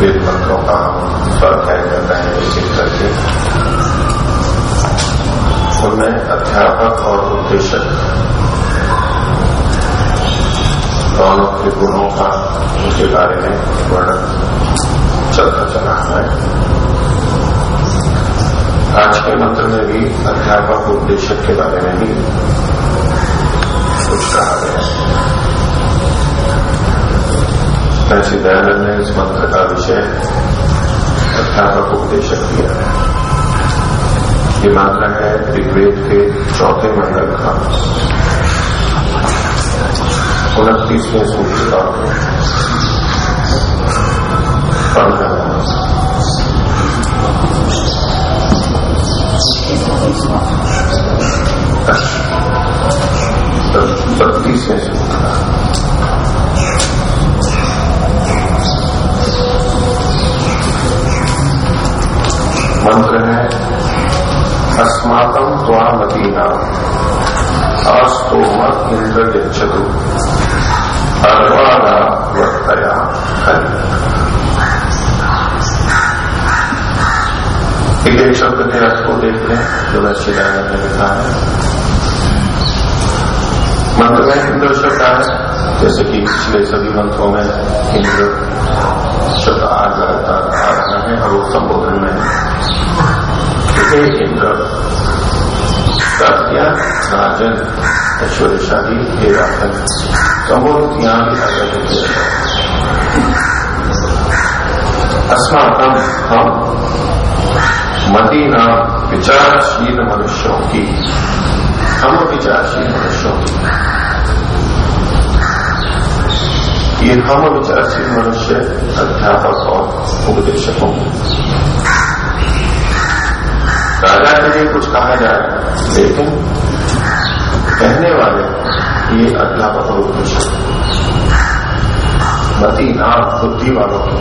वेद मंत्रों का स्वाध्याय कर रहे हैं, निश्चित करके। उनमें अध्यापक और उपदेशक दोनों के गुणों का, उनके बारे में वर्णन चलता चला है। आज के मंत्र में भी अध्यापक उपदेशक के बारे में ही महर्षि दयानंद ने इस मंत्र का विषय अध्यापक उपदेशक दिया है। ये मंत्र है ऋग्वेद के चौथे मंडल का। उनतीसवें सूत्र का। राजन ऐश्वर्यशाली राजन संबोधित यहाँ भी अस्माकम हम मदी नाम विचारशील मनुष्यों की, हम विचारशील मनुष्यों की। ये हम विचारशील मनुष्य अध्यापक और उपदेशकों राजा के लिए कुछ कहा जाए, लेकिन कहने वाले ये अध्यापक और उपदेशक मती बुद्धि वालों की।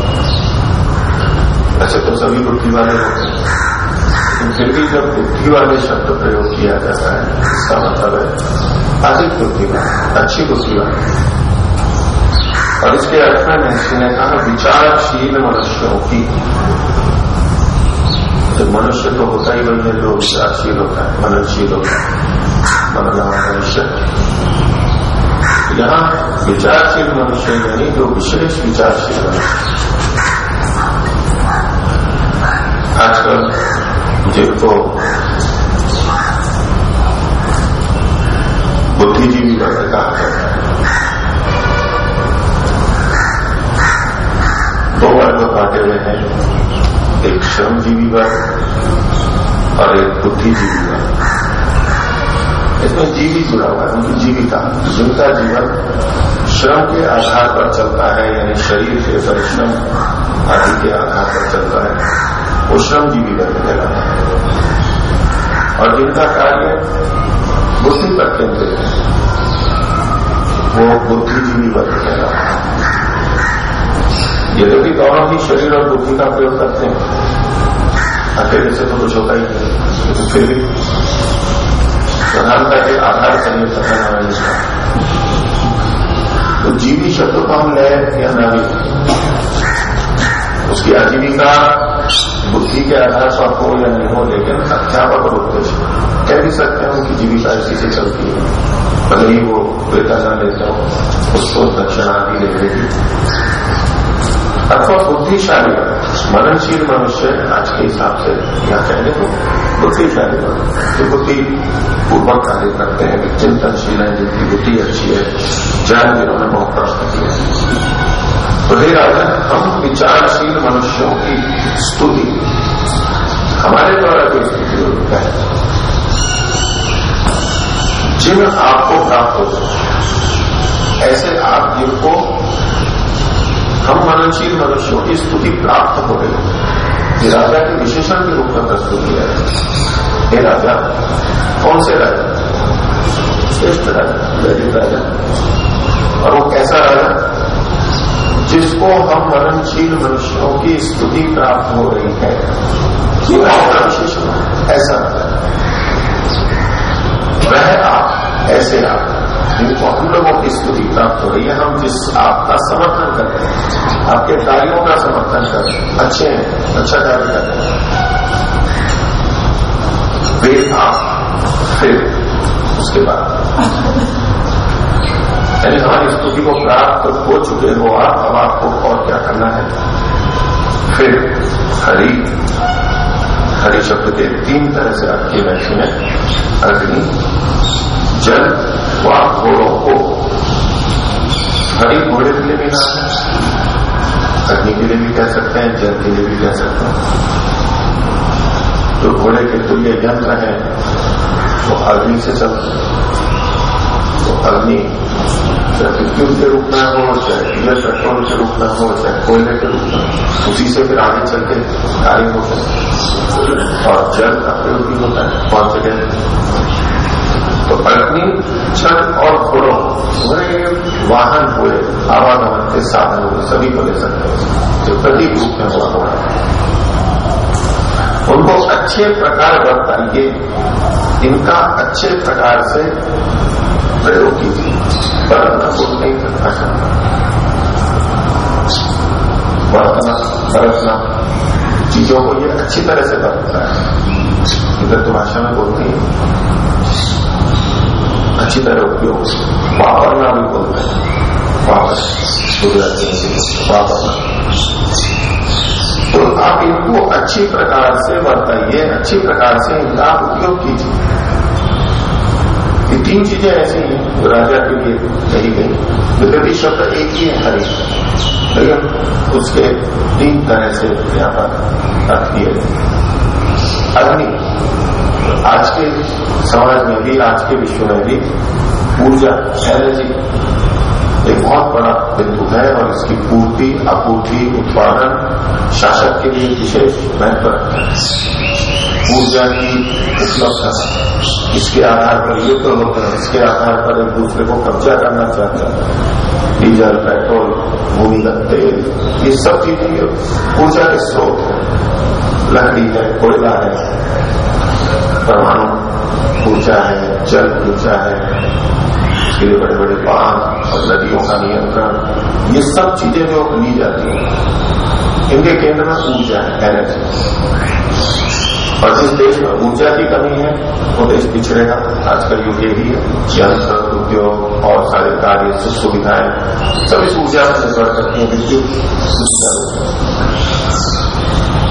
ऐसे तो सभी बुद्धि वाले होते हैं। फिर भी जब बुद्धि वाले शब्द प्रयोग किया जाता है, इसका मतलब है अधिक बुद्धि वाले अच्छी बुद्धि वाले और इसके अर्थ में महर्षि ने कहा, विचारशील मनुष्यों की मनुष्य तो होता ही है जो विचारशील होता है मननशील होता है। मनना मनुष्य। यहाँ विचारशील मनुष्य यानी जो विशेष विचारशील मनुष्य आजकल जिनको बुद्धिजीवी वर्ग कहा जाता है। दो वर्ग बांटे हुए हैं। एक श्रमजीवी वर्ग और एक बुद्धिजीवी वर्ग इसमें जीवी जुड़ा हुआ है, उनकी जीविका। जिनका जीवन श्रम के आधार पर चलता है, यानी शरीर के परिश्रम आदि के आधार पर चलता है। वो श्रमजीवी वर्ग कहलाता है। और जिनका कार्य बुद्धि पर केंद्रित है, वो बुद्धिजीवी वर्ग कहलाता है। यद्यपि दोनों ही शरीर और बुद्धि का प्रयोग करते हैं। अकेले से तो कुछ होता ही नहीं। फिर भी प्रधानता के आधार यह कथन हमें इसका तो जीवी शब्द को हम ले या भी। उसकी आजीविका बुद्धि के आधार पर हो या नहीं हो, लेकिन अध्यापक और उद्देश्य कह भी सकते हैं उनकी जीविका इसी से चलती है। भले ही वो वेतन न लेते हो, उसको दक्षिणा भी ले लेगी। अथवा बुद्धिशाली मननशील मनुष्य आज के हिसाब से या कहने को बुद्धिशाली जो बुद्धि पूर्वक कार्य करते हैं, चिंतनशील है, जिनकी बुद्धि अच्छी है, ज्ञान जिन्होंने बहुत प्राप्त किया तो हे राजा, हम विचारशील मनुष्यों की स्तुति, हमारे द्वारा कोई होती है। जिन आपको प्राप्त हो ऐसे आप जिनको हम मननशील मनुष्यों की स्तुति प्राप्त हो गई। ये राजा के विशेषण के रूप में प्रस्तुत किया है। राजा, कौन से राजा? श्रेष्ठ राजा, ललित राजा। और वो कैसा राजा? जिसको हम मननशील मनुष्यों की स्तुति प्राप्त हो रही है। क्यों आपका विशेषण ऐसा। राजा वह आप, ऐसे आप। जिनको हम लोगों की स्तुति प्राप्त हो रही है। हम जिस आपका समर्थन कर आपके कार्यों का समर्थन कर अच्छे हैं अच्छा कार्य कर वे आप, फिर उसके बाद। यानी हमारी स्तुति को प्राप्त हो चुके हो आप, अब आपको और क्या करना है? फिर हरी हरी शब्द के तीन तरह से आपकी व्याख्या है। अग्नि, जल व घोड़ों को हरी घोड़े के लिए भी है अग्नि के लिए भी कह सकते हैं जल के लिए भी कह सकते हैं जो घोड़े के तुल्य यंत्र है वो अग्नि से चलते तो अग्नि चाहे विद्युत के रूप में हो चाहे डीजल पेट्रोल के रूप में हो चाहे कोयले के रूप में उसी से फिर आगे चल के कार्य होते हैं और जल का प्रयोग भी होता है पाँच जगह तो अग्नि छठ और घोड़ों वाहन हुए, आवागमन के साधन हुए सभी को ले सकते हैं। जो प्रतीक रूप में हुआ घोड़ा उनको अच्छे प्रकार बताइए। इनका अच्छे प्रकार से प्रयोग कीजिए। बरतना को नहीं भाषा बरतना बरतना चीज़ों को ये अच्छी तरह से बरतता है। इधर तो भाषा में बोलती है। अच्छी तरह उपयोग वापरना भी बोलते हैं वापस वापरना तो आप इनको अच्छी प्रकार से बताइए अच्छी प्रकार से इनका उपयोग कीजिए ये तीन चीज़ें ऐसी हैं जो राजा के लिए कही गई विकृति शब्द एक ही है हरी लेकिन उसके तीन तरह से पर अर्थ अग्नि आज के समाज में भी, आज के विश्व में भी ऊर्जा एनर्जी एक बहुत बड़ा बिंदु है और इसकी पूर्ति, आपूर्ति, उत्पादन शासक के लिए विशेष महत्व रखता है। ऊर्जा की उपलब्धता, इसके आधार पर युद्ध होते हैं, इसके आधार पर एक दूसरे को कब्जा करना चाहते हैं। डीजल, पेट्रोल भूमिगत तेल, ये सब चीज़ें ऊर्जा के स्रोत है। लकड़ी है, कोयला है परमाणु ऊर्जा है, जल ऊर्जा है उसके लिए बड़े बड़े बाँध और नदियों का नियंत्रण, ये सब चीज़ें जो ली जाती हैं। इनके केंद्र में ऊर्जा है एनर्जी और जिस देश में ऊर्जा की कमी है, वो देश पिछड़ेगा आजकल युग यही है। यंत्र, उद्योग और सारे कार्य सुख सुविधाएँ सब इस ऊर्जा पर निर्भर करती है। विद्युत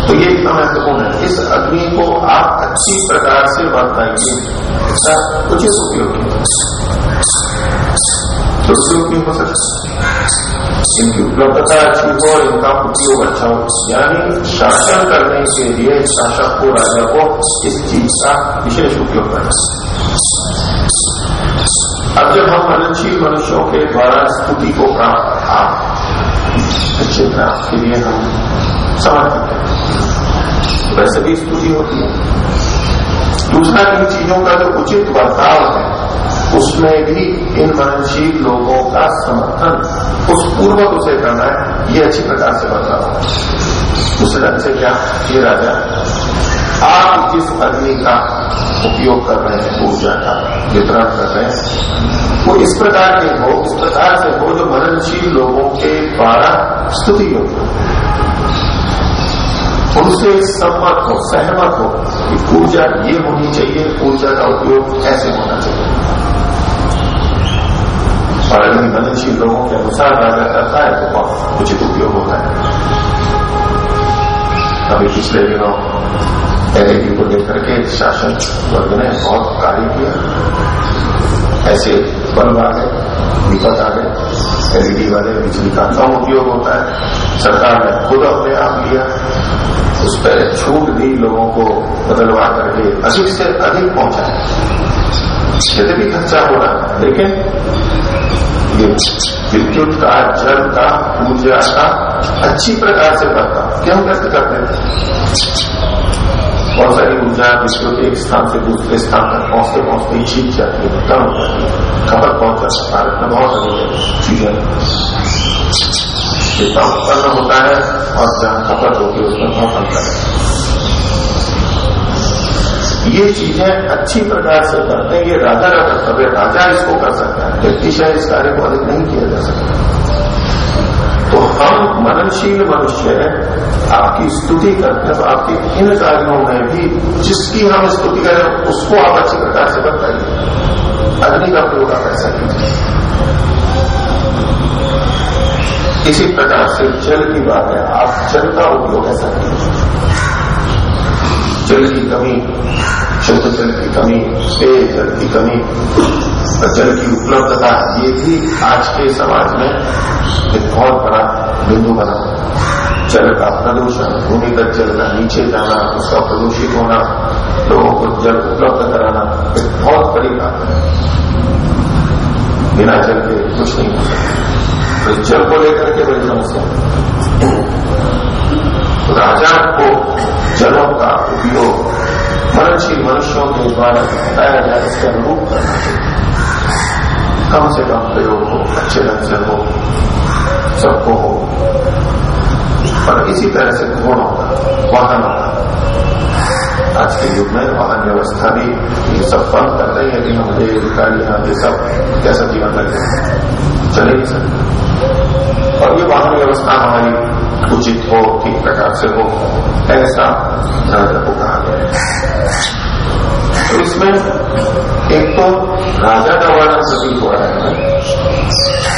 तो ये इतना महत्वपूर्ण है, इस अग्नि को आप अच्छी प्रकार से बताइए इसका उचित उपयोग दुरुपयोग भी हो इनकी उपलब्धता अच्छी हो, इनका उपयोग अच्छा हो। यानी शासन करने के लिए शासक को, राजा को इस चीज़ का विशेष उपयोग करना अब जब हम मननशील मनुष्यों के द्वारा स्तुति को प्राप्त आप अच्छे प्राप्त के लिए हम समर्पित हैं। वैसे भी स्तुति होती है। दूसरा इन चीज़ों का जो उचित बर्ताव है, उसमें भी इन मननशील लोगों का समर्थन, उस पूर्वक उसे करना है, ये अच्छी प्रकार से बर्ताव दूसरे ढंग से क्या? ये राजा, आप जिस अग्नि का उपयोग कर रहे हैं, ऊर्जा का वितरण कर रहे हैं, वो इस प्रकार के हो, इस प्रकार से हो जो मननशील लोगों के द्वारा स्तुति हो। उनसे सम्मत हो, सहमत हो कि ऊर्जा ये होनी चाहिए ऊर्जा का उपयोग ऐसे होना चाहिए। और अगर मननशील लोगों के अनुसार राजा करता है तो बहुत उचित उपयोग होता है। अभी पिछले दिनों एलईडी को लेकर के शासन वर्ग ने बहुत कार्य किया। ऐसे बल्ब आ गए दीपक आ गए एलईडी वाले, बिजली का कम उपयोग होता है। सरकार ने खुद अपने आप लिया। उस पर छूट दी लोगों को बदलवा करके अधिक से अधिक पहुँचाए। यदि भी खर्चा हो रहा है। लेकिन ये विद्युत का, जल का, ऊर्जा का अच्छी प्रकार से बढ़ता क्यों व्यक्त करते हैं? बहुत सारी ऊर्जा विद्युत एक स्थान से दूसरे स्थान तक पहुँचते पहुँचते ही छीट जाती है, कम हो जाती है। खपत पहुँच जाता है में बहुत अधिक चीज़ें जितना उत्पन्न होता है और जहाँ खपत होती है, उसमें अंतर है। ये चीज़ें अच्छी प्रकार से करते हैं, ये राजा का कर्तव्य राजा इसको कर सकता है व्यक्तिशय इस कार्य को अधिक नहीं किया जा सकता। तो हम मननशील मनुष्य आपकी स्तुति करते हैं, आपके इन कार्यों में भी जिसकी हम स्तुति करें, उसको आप अच्छी प्रकार से बताइए अग्नि का प्रयोग आप ऐसा कीजिए। इसी प्रकार से जल की बात है। आप जल का उपयोग ऐसा कीजिए जल की कमी, शुद्ध जल की कमी पेय जल की कमी जल की उपलब्धता, ये भी आज के समाज में एक बहुत बड़ा बिंदु बना। जल का प्रदूषण, भूमिगत जल का नीचे जाना, उसका प्रदूषित होना, लोगों को जल उपलब्ध कराना, एक बहुत बड़ी बात है। बिना जल के कुछ नहीं हो सकता। तो जल को लेकर के बड़ी समस्या राजा को जलों का उपयोग मननशील मनुष्यों के द्वारा बताया जाए, इसके अनुरूप करना कम से कम प्रयोग हो, अच्छे ढंग से हो, सबको हो। और इसी तरह से घोड़ों होगा वाहन। का आज के युग में वाहन व्यवस्था भी ये सब बंद कर रही है कि हम रेल, गाड़ियाँ, ये सब कैसा जीवन लगे। चले नहीं सकते। और ये वाहन व्यवस्था हमारी उचित हो, ठीक प्रकार से हो, ऐसा राजा को कहा गया तो इसमें एक तो राजा का वर्णन प्रतीत हो रहा है।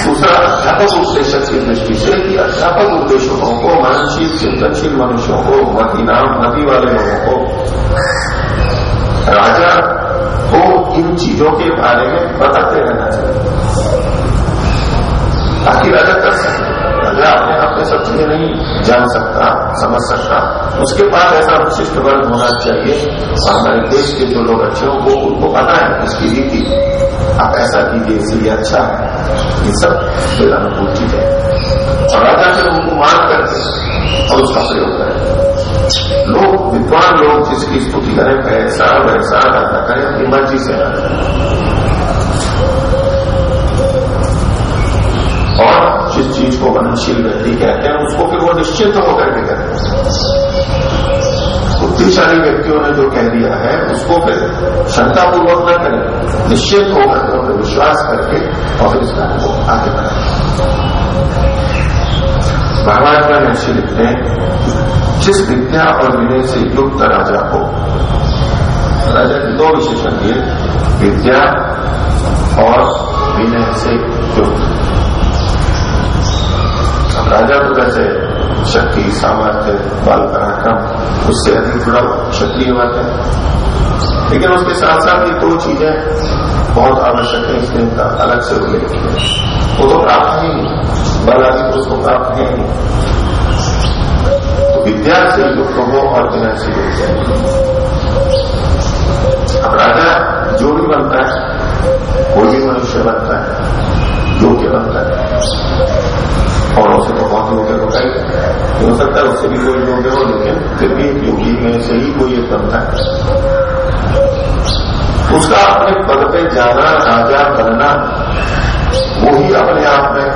दूसरा अध्यापक उद्देश्य की दृष्टि से कि अध्यापक उद्देश्यों को मननशील चिंतनशील मनुष्यों को मती नाम मती वाले लोगों को, राजा को इन चीज़ों के बारे में बताते रहना चाहिए, ताकि राजा कर सके। राजा अपने आप में सब चीज़ें नहीं जान सकता, समझ सकता। उसके पास ऐसा विशिष्ट वर्ग होना चाहिए। हमारे देश के जो लोग अच्छे हों, वो उनको पता है इसकी रीति। आप ऐसा कीजिए इसलिए अच्छा है। ये सब वेदानुकूल है। और राजा फिर उनको मान करके और उसका प्रयोग करें, लोग, विद्वान लोग जिसकी स्तुति करें, पैसा, वैसा राजा करें, अपनी मर्ज़ी से और चीज़ को वनशील व्यक्ति कहते हैं, उसको फिर वो निश्चित होकर के करें बुद्धिशाली व्यक्तियों ने जो कह दिया है, उसको फिर शंकापूर्वक न करें, निश्चित होकर के उन्हें विश्वास करके और फिर इस कार्य को आगे बढ़ाए। महाराज में ऐसे लिखते हैं, जिस विद्या और विनय से युक्त राजा को राजा के दो विशेषण विद्या और विनय से युक्त। राजा तो कैसे शक्ति, सामर्थ्य, बल पराक्रम, उससे अधिक जुड़ा क्षत्रिय बात है। लेकिन उसके साथ साथ ये दो चीज़ें बहुत आवश्यक है, इसलिए उनका अलग से उल्लेख किया वो तो प्राप्त ही नहीं बल आदि तो उसको प्राप्त है नहीं तो विद्या से युक्त हो और विनय से युक्त अब राजा जो भी बनता है कोई भी मनुष्य बनता है योग्य बनता है। और उसे तो बहुत योग्य होता है हो सकता है उससे भी कोई योग्य हो लेकिन फिर भी योगी में से ही कोई एक बनता है, उसका अपने पद पे जाना, राजा बनना, वो ही अपने आप में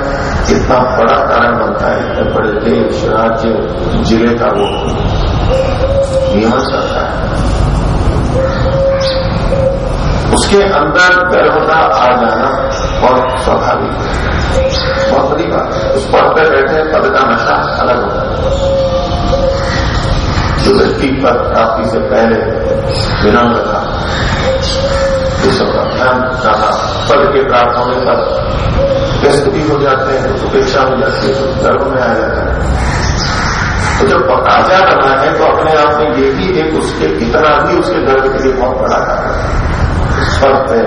इतना बड़ा कारण बनता है। इतने बड़े देश, राज्य, ज़िले का वो नियमन करता है। उसके अंदर गर्भता आ जाना बहुत स्वाभाविक है। बहुत बड़ी बात है। उस पद पर बैठे पद का नशा अलग होता है। जो व्यक्ति पद प्राप्ति से पहले विनम्र था दूसरों का ध्यान चाहा पद के प्राप्त होने पर व्यस्त भी हो जाते हैं तो उपेक्षा हो जाती है तो गर्भ में आ जाता है। तो जब राजा बना है तो अपने आप में ये भी एक उसके, इतना भी उसके गर्भ के लिए बहुत बड़ा कारण है। पे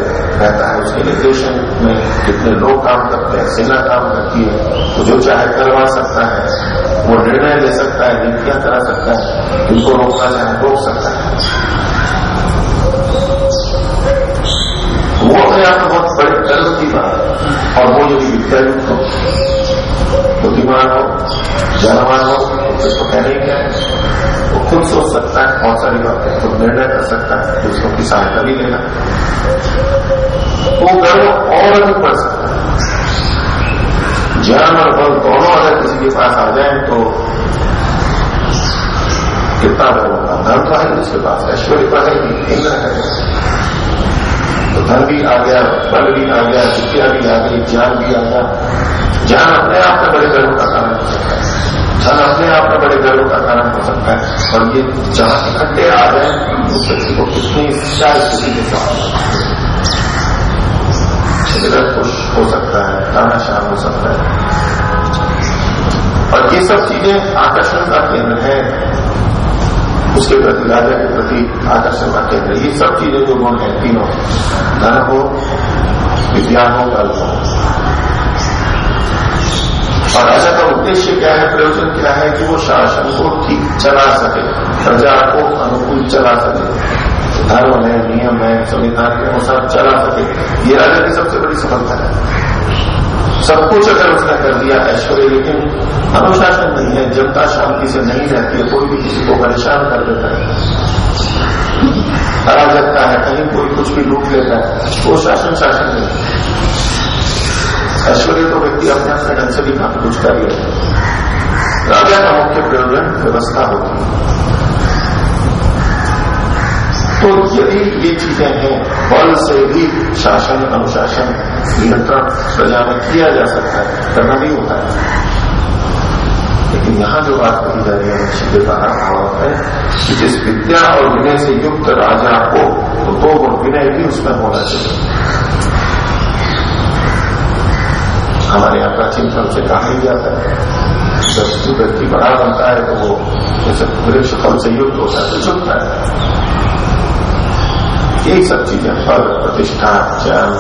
रहता है, उसके निर्देशन में कितने लोग काम करते हैं, सेना काम करती है वो जो चाहे करवा सकता है, वो निर्णय ले सकता है नीतियाँ करा सकता है इनको रोकना चाहे रोक सकता है। वो अपने आप में बहुत बड़े गर्व की बात और वो यदि विद्यायुक्त हो, बुद्धिमान हो जनवान हो तो कहने क्या है? खुद सोच सकता है, बहुत सारी बातें, खुद निर्णय कर सकता है दूसरों की सहायता भी लेना। वो गर्व और अधिक बढ़ सकता है। ज्ञान और बल दोनों अगर किसी के पास आ जाए तो कितना गर्व होगा? धन तो है उसके पास, ऐश्वर्य तो है इंद्र है। तो धन भी आ गया, बल भी आ गया विद्या भी आ गई, ज्ञान भी आ गया। ज्ञान अपने आप में बड़े गर्व का धन अपने आप में बड़े गर्व का कारण हो सकता है, और ये जहाँ इकट्ठे आ जाए उस व्यक्ति को कितनी क्या स्थिति के साथ। खुश हो सकता है तानाशाह हो सकता है। और ये सब चीज़ें आकर्षण का केंद्र है। उसके प्रति, राजा के प्रति आकर्षण का केंद्र। ये सब चीज़ें जो गुण है, तीनों। धन हो विद्या हो बल हो। राजा का उद्देश्य क्या है, प्रयोजन क्या है कि वो शासन को ठीक चला सके, प्रजा को अनुकूल चला सके। धर्म है, नियम है, संविधान के अनुसार चला सके। ये राजा की सबसे बड़ी सफलता है। सब कुछ अगर उसने कर दिया, ऐश्वर्य, लेकिन अनुशासन नहीं है, जनता शांति से नहीं रहती है, कोई भी किसी को परेशान कर देता है। हरा अराजकता है, कहीं कोई कुछ भी लूट लेता है, वो शासन शासन नहीं ऐश्वर्य तो व्यक्ति अपने अपने ढंग से भी काफ़ी कुछ कर लेता राजा का मुख्य प्रयोजन व्यवस्था होती है। तो यदि ये चीज़ें हैं, बल से भी शासन, अनुशासन, नियंत्रण, प्रजा में किया जा सकता है, करना भी होता है। लेकिन यहाँ जो बात कही जा रही है सीधे द्वारा भाव है कि जिस विद्या और विनय से युक्त राजा को तो दो गुण, विनय भी उसमें होना चाहिए। हमारे यहाँ प्राचीन फल से कहा ही जाता है। जब व्यक्ति बड़ा बनता है तो वो जैसे वृक्ष फल से युक्त होता है तो झुकता है। यही सब चीज़ें, फल प्रतिष्ठा ज्ञान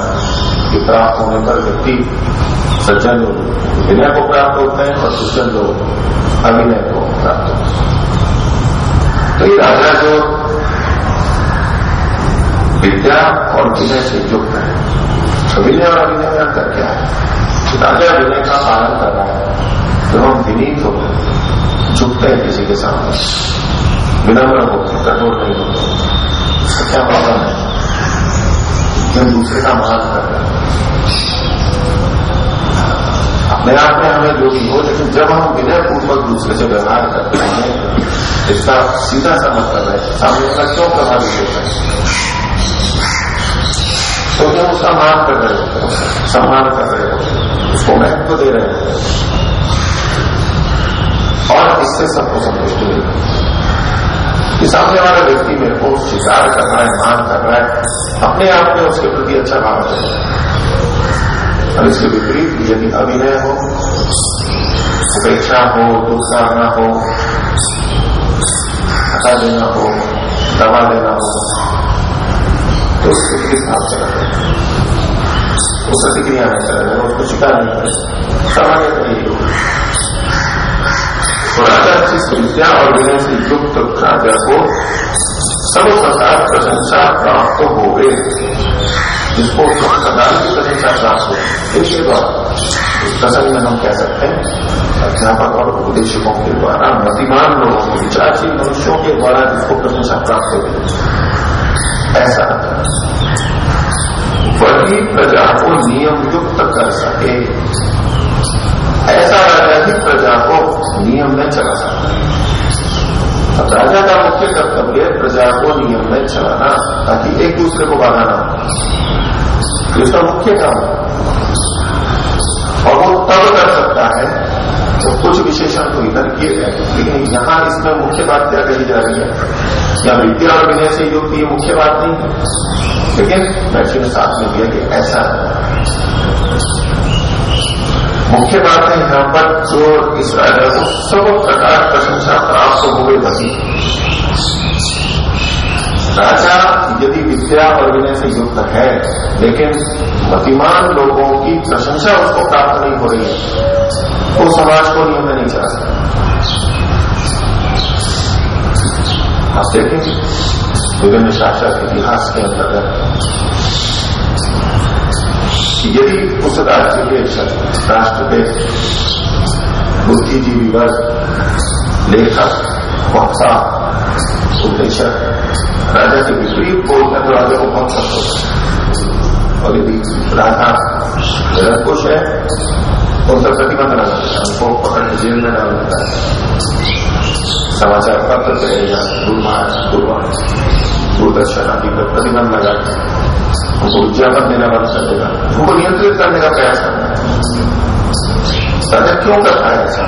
के प्राप्त होने पर व्यक्ति सज्जन लोग विनय को प्राप्त होते हैं और सज्जन लोग अभिनय को प्राप्त होते हैं। तो ये राजा जो विद्या और विनय से युक्त है अभिनय और अभिनय अंतर क्या है? राजा विनय का पालन कर रहा है तो हम विनीत हैं झुकते हैं किसी के सामने विनम्र होते कठोर नहीं होते क्या प्रॉब्लम है हम दूसरे का मान कर रहे हैं अपने आप में हमें जो भी हो लेकिन जब हम विनय पूर्वक दूसरे से व्यवहार करते हैं इसका सीधा सा मतलब है सामने का क्यों प्रभावित होता है तो जब उसका मान कर रहे होते हैं। सम्मान कर रहे होते उसको महत्व दे रहे हैं। और इससे सबको संतुष्टि मिलती है कि सामने वाला व्यक्ति मेरे को स्वीकार कर रहा है, मान कर रहा है, अपने आप में उसके प्रति अच्छा भाव है। और इसके विपरीत, यदि अभिनय हो, उपेक्षा हो दुस्साहना हो, हटा देना हो, दबा देना हो तो उसके किस भाव से रहे वो प्रतिक्रिया नहीं कर रहे उसको स्वीकार नहीं करे सामान्य तरीके राजा जिस विद्या और विनय से युक्त राजा को सब प्रकार प्रशंसा प्राप्त हो गए जिसको सदाल की प्रशंसा प्राप्त हो इसके द्वारा इस प्रसंग में हम कह सकते हैं अध्यापक और उपदेशकों के द्वारा मतिमान लोगों के विचारशील मनुष्यों के द्वारा जिसको प्रशंसा प्राप्त हो ऐसा वही प्रजा को नियम युक्त कर सके। ऐसा राजा ही प्रजा को नियम में चला सकता है। अब राजा का मुख्य कर्तव्य प्रजा को नियम में चलाना, ताकि एक दूसरे को बाधा हो। इसका मुख्य काम और वो तब कर सकता है तो कुछ विशेषण तो इधर किए गए लेकिन यहाँ इसमें मुख्य बात क्या कही जा रही है? या विद्या और विनय से युक्त ये मुख्य बात नहीं है? लेकिन ने साथ में दिया कि ऐसा मुख्य बात है यहाँ पर जो इस राजा को सब प्रकार प्रशंसा प्राप्त हो गई बनी। राजा यदि विद्या और विनय से युक्त है, लेकिन मतिमान लोगों की प्रशंसा उसको प्राप्त नहीं हो रही है तो समाज को नियम नहीं चला सकता। आप देखेंगे, विभिन्न शासक इतिहास के अंतर्गत यदि उस राज्य के राष्ट्र के बुद्धिजीवी वर्ग, लेखक, वक्ता उपदेशक राजा के विपरीत बोलते तो राजा को बहुत होता और यदि राजा निरंकुश है? तो उनका प्रतिबंध है उनको पकड़ जेल में डाल देता है? समाचार पत्र करेगा गुरुमान गुरुवान दूरदर्शन आदि पर प्रतिबंध लगा उनको विज्ञापन देना बंद कर देगा। उनको नियंत्रित करने का प्रयास करना है। राजा क्यों करता है ऐसा?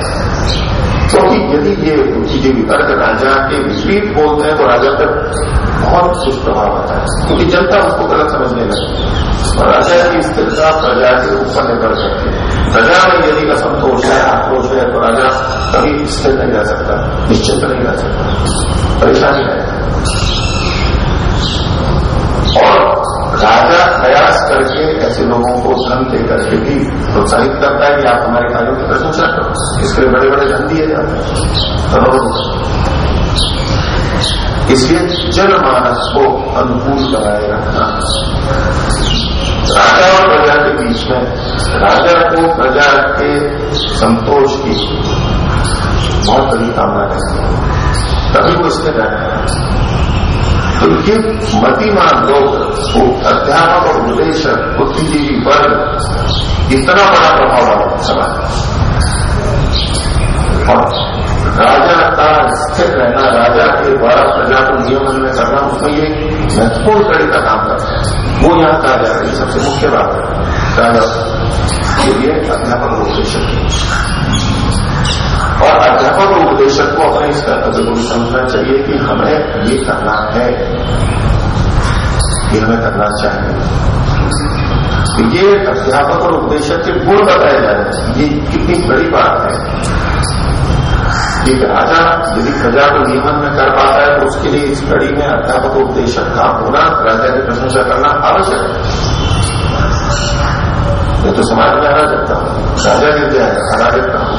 क्योंकि यदि ये उनकी बुद्धिजीवी वर्ग राजा के विपरीत बोलते हैं तो राजा पर बहुत दुष्प्रभाव आता है। क्योंकि जनता उसको गलत समझने लगे और राजा की स्थिरता प्रजा के ऊपर निर्भर करती है। प्रजा में यदि असंतोष है, आक्रोश है तो राजा कभी स्थिर नहीं रह सकता, निश्चित नहीं रह सकता। परेशानी रहेगा और राजा प्रयास करके ऐसे लोगों को धन दे करके भी प्रोत्साहित करता है कि आप हमारे कार्यों की प्रशंसा करो। इसके लिए बड़े बड़े धन दिए जाते हैं। इसलिए जनमानस को अनुकूल बनाए रखना। राजा और प्रजा के बीच में, राजा को प्रजा के संतोष की बहुत बड़ी कामना रहती है। तभी वो स्थिर रहता तो ये मतिमान लोग, वो अध्यापक और उपदेशक, बुद्धिजीवी वर्ग, इतना बड़ा प्रभाव समाज और राजा का स्थिर रहना राजा के द्वारा प्रजा को नियमन में करना उसमें ये महत्वपूर्ण कड़ी का काम करता है वो यहाँ कहा जा रही सबसे मुख्य बात है राजा के लिए अध्यापक उपदेशक और अध्यापक और उपदेशक को अपने इस कर्तव्य को समझना चाहिए कि हमें ये करना है ये हमें करना चाहिए ये अध्यापक और उपदेशक के गुण बताए जा रहे हैं ये कितनी बड़ी बात है। कि राजा यदि प्रजा को नियमन में कर पाता है तो उसके लिए इस कड़ी में अध्यापक उपदेशक का होना, राजा की प्रशंसा करना आवश्यक है। ये तो समाज में हरा सकता हूँ राजा गिर जाएगा हरा देता हूँ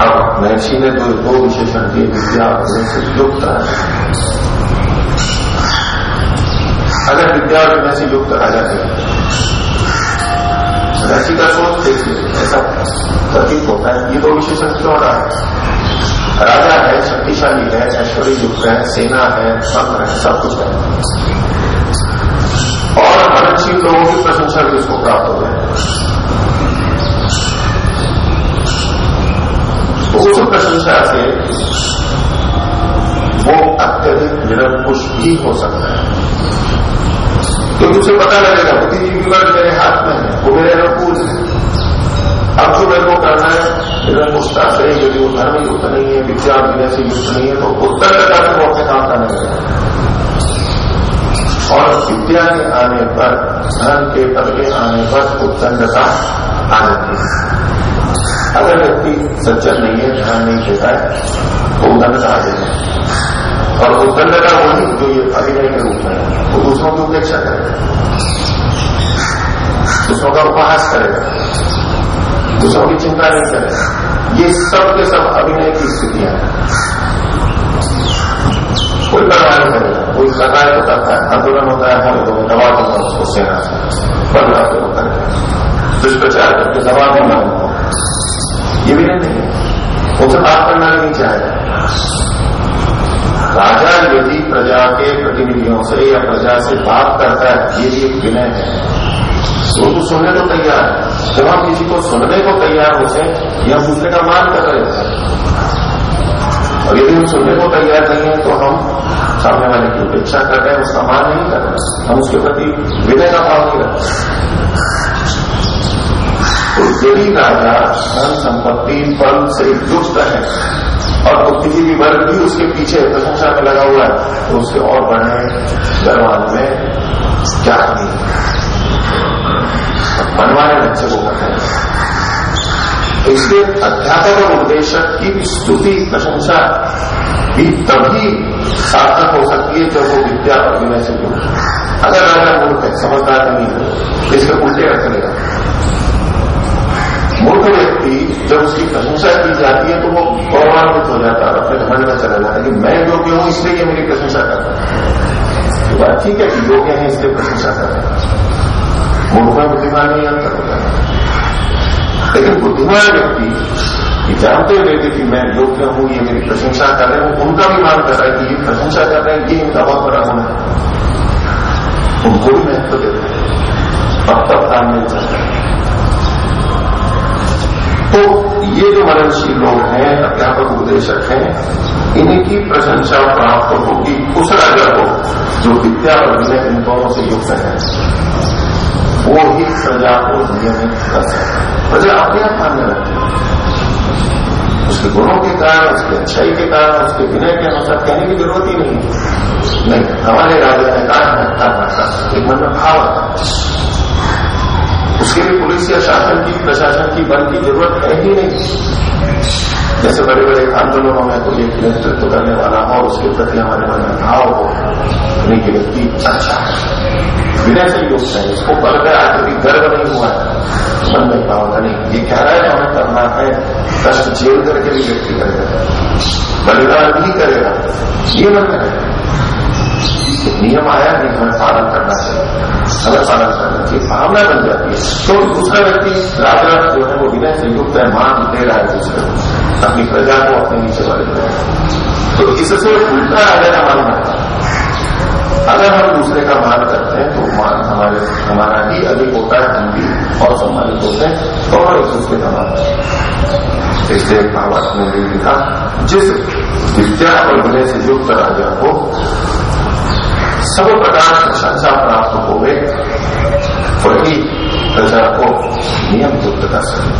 अब महर्षि ने जो दो विशेषण दिए, विद्या से युक्त है अगर विद्या विनय से युक्त राजा है महर्षि का सोच देखिए ऐसा प्रतीत होता है ये दो विशेषण क्यों रहा है राजा है, शक्तिशाली है, ऐश्वर्य युक्त है, सेना है, संघ है, सब कुछ है। और मननशील लोगों की प्रशंसा भी उसको प्राप्त हो जाए उस प्रशंसा से वो अत्यधिक निरंकुश भी हो सकता है। क्योंकि उसे पता लगेगा बुद्धिजीवी वर्ग मेरे हाथ में है, वो मेरे अनुकूल है। अब जो मेरे को करना है। इधर निरंकुशता से यदि वो धर्म युक्त नहीं है विद्या विनय से युक्त नहीं है तो उत्तर लगा से वो अपने काम करने लगेगा और विद्या के आने पर धन के पद के आने पर उत्तंडता आ जाती है अगर व्यक्ति सज्जन नहीं है, ध्यान नहीं देता है तो उदंड आ जाए और उदंड का वही जो ये अभिनय के रूप में वो दूसरों की उपेक्षा करेगा। दूसरों का उपहास करेगा। दूसरों की चिंता नहीं करेगा ये सब के सब अभिनय की स्थितियाँ हैं। कोई परवाह नहीं करेगा कोई सरकार को करता है। आंदोलन होता है हम लोगों दबा दूँगा उसको सेना से बदलाव के करके दुष्प्रचार करके दबा दूँगा उनको ये भी नहीं है। उनसे बात करना नहीं चाहेगा राजा यदि प्रजा के प्रतिनिधियों से या प्रजा से बात करता है, ये भी एक विनय है। तो तो सुनने को तैयार है। जब हम किसी को सुनने को तैयार होते या दूसरे का मान कर रहे थे और यदि हम सुनने को तैयार नहीं है तो हम सामने वाले की उपेक्षा कर रहे हैं, उसका मान नहीं कर रहे हम उसके प्रति विनय का भाव नहीं रखते। तो यदि राजा धन संपत्ति, फल से युक्त है, और किसी भी वर्ग भी उसके पीछे प्रशंसा में लगा हुआ है तो उसके और बढ़े दरवाजे में क्या नहीं बनवाने बच्चे को करते हैं। इसलिए अध्यापक और उपदेशक की स्तुति, प्रशंसा भी तभी सार्थक हो सकती है जब वो विद्या और विनय से जुड़े अगर राजा मूर्ख है, समझदार नहीं है, इसके उल्टे अर्थ लेगा मूर्ख व्यक्ति जब उसकी प्रशंसा की जाती है तो वो गौरवान्वित हो जाता है अपने घमंड में चला जाता है कि मैं योग्य हूँ, इसलिए मेरी प्रशंसा करता है। तो ठीक है कि योग्य है, इसलिए प्रशंसा कर रहे हैं। मूर्ख में बुद्धिमान नहीं अंतर होता लेकिन बुद्धिमान व्यक्ति ये जानते हुए थे कि मैं योग्य हूँ, ये मेरी प्रशंसा कर रहे हैं उनका भी मान कर रहा है कि ये प्रशंसा कर रहे हैं, ये इनका बहुत बड़ा गुण है। उनको भी महत्व देते हैं। अब तब काम मिल सकता है। तो ये जो मननशील लोग हैं, अध्यापक उपदेशक हैं इनकी प्रशंसा प्राप्त होगी उस राजा को, जो विद्या और विनय इन दोनों से युक्त है। वो ही प्रजा को नियमित कर सकते प्रजा अपने आप मानने लगती है। उसके गुणों के कारण, उसके अच्छाई के कारण, उसके विनय के अनुसार कहने की ज़रूरत ही नहीं नहीं, हमारे राजा ने कहा है एक मन में भाव आता उसके लिए पुलिस या शासन की, प्रशासन की बल की ज़रूरत है ही नहीं। जैसे बड़े बड़े आंदोलनों में कोई एक नेतृत्व करने वाला हो, उसके प्रति हमारे मन में भाव हो नहीं कि व्यक्ति अच्छा है। विनय से युक्त है इसको गया कभी गर्व नहीं हुआ मन में था नहीं ये कह रहा है हमें करना है कष्ट झेल करके भी व्यक्ति करेगा बलिदान भी करेगा ये मन में नियम आया नहीं हमें पालन करना चाहिए हमें पालन करना चाहिए भावना बन जाती है तो दूसरा व्यक्ति राजा जो है वो विनय से युक्त है मान दे रहा है दूसरे को अपनी प्रजा को अपने नीचे वाले तो इससे उल्टा राजा का मानना है अगर हम दूसरे का मान करते हैं तो मान हमारे, हमारा ही अधिक होता है, हम भी और सम्मानित होते हैं और एक दूसरे का मान इसलिए भावार्थ ने भी लिखा, जिस विद्या और विनय से युक्त राजा को सब प्रकार प्रशंसा प्राप्त हो गए वही प्रजा को नियम युक्त कर सके।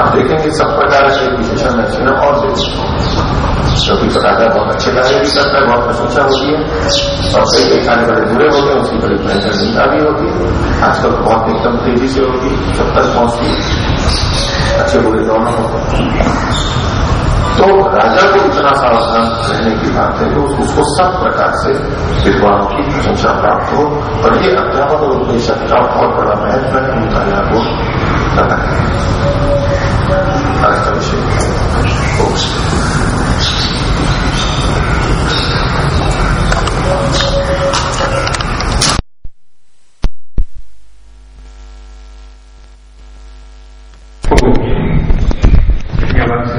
आप देखेंगे सब प्रकार से विशेषण में चिन्ह और क्योंकि तो पटाखा बहुत अच्छे कार्य भी करता है, बहुत प्रशंसा होती है। और कई कई कार्य बड़े बुरे होते हैं, उसकी बड़ी भयंकर निंदा भी होती है। आजकल बहुत एकदम तेज़ी से होती है सब तक पहुँचती अच्छे बुरे तो दोनों होते। हैं तो राजा को इतना सावधान रहने की बात है तो उसको सब प्रकार से विद्वान की प्रशंसा प्राप्त हो। और ये अध्यापक और उपदेशक का बहुत बड़ा महत्व है इन कार्यों को करना आज का विषय।